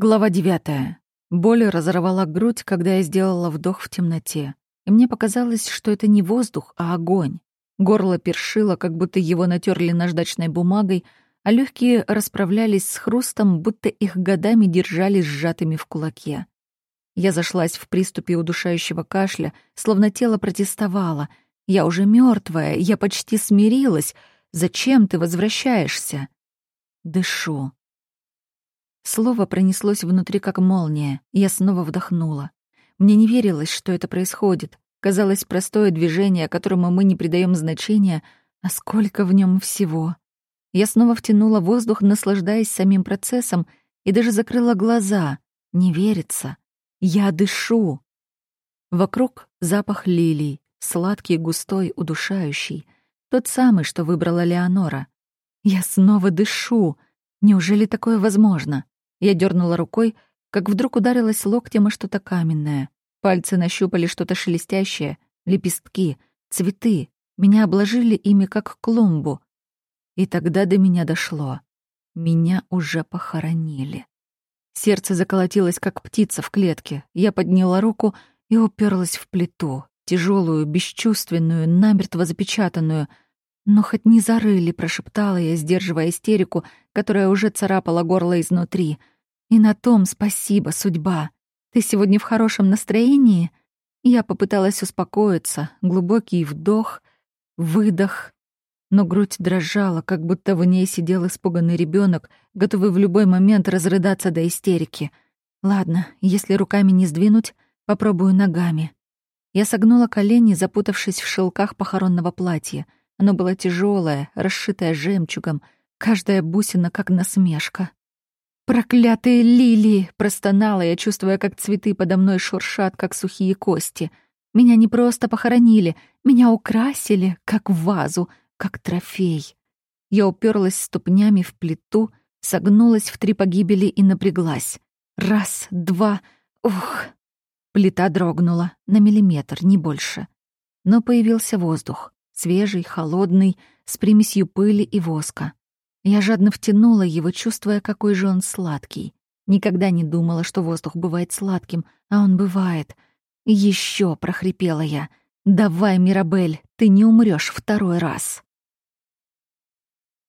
Глава девятая. Боль разорвала грудь, когда я сделала вдох в темноте. И мне показалось, что это не воздух, а огонь. Горло першило, как будто его натерли наждачной бумагой, а легкие расправлялись с хрустом, будто их годами держали сжатыми в кулаке. Я зашлась в приступе удушающего кашля, словно тело протестовало. «Я уже мертвая, я почти смирилась. Зачем ты возвращаешься?» Дышу. Слово пронеслось внутри как молния, и я снова вдохнула. Мне не верилось, что это происходит. Казалось, простое движение, которому мы не придаем значения, а сколько в нем всего. Я снова втянула воздух, наслаждаясь самим процессом, и даже закрыла глаза. Не верится. Я дышу. Вокруг запах лилий, сладкий, густой, удушающий. Тот самый, что выбрала Леонора. Я снова дышу. Неужели такое возможно? Я дернула рукой, как вдруг ударилась локтем и что-то каменное. Пальцы нащупали что-то шелестящее, лепестки, цветы. Меня обложили ими, как клумбу. И тогда до меня дошло. Меня уже похоронили. Сердце заколотилось, как птица в клетке. Я подняла руку и уперлась в плиту, тяжелую, бесчувственную, намертво запечатанную. «Но хоть не зарыли», — прошептала я, сдерживая истерику, которая уже царапала горло изнутри. «И на том спасибо, судьба. Ты сегодня в хорошем настроении?» Я попыталась успокоиться. Глубокий вдох, выдох. Но грудь дрожала, как будто в ней сидел испуганный ребенок, готовый в любой момент разрыдаться до истерики. «Ладно, если руками не сдвинуть, попробую ногами». Я согнула колени, запутавшись в шелках похоронного платья. Оно было тяжелое, расшитое жемчугом, каждая бусина как насмешка. «Проклятые лилии!» — простонала я, чувствуя, как цветы подо мной шуршат, как сухие кости. «Меня не просто похоронили, меня украсили, как вазу, как трофей». Я уперлась ступнями в плиту, согнулась в три погибели и напряглась. Раз, два, ух! Плита дрогнула на миллиметр, не больше. Но появился воздух свежий, холодный, с примесью пыли и воска. Я жадно втянула его, чувствуя, какой же он сладкий. Никогда не думала, что воздух бывает сладким, а он бывает. Еще прохрипела я. «Давай, Мирабель, ты не умрешь второй раз!»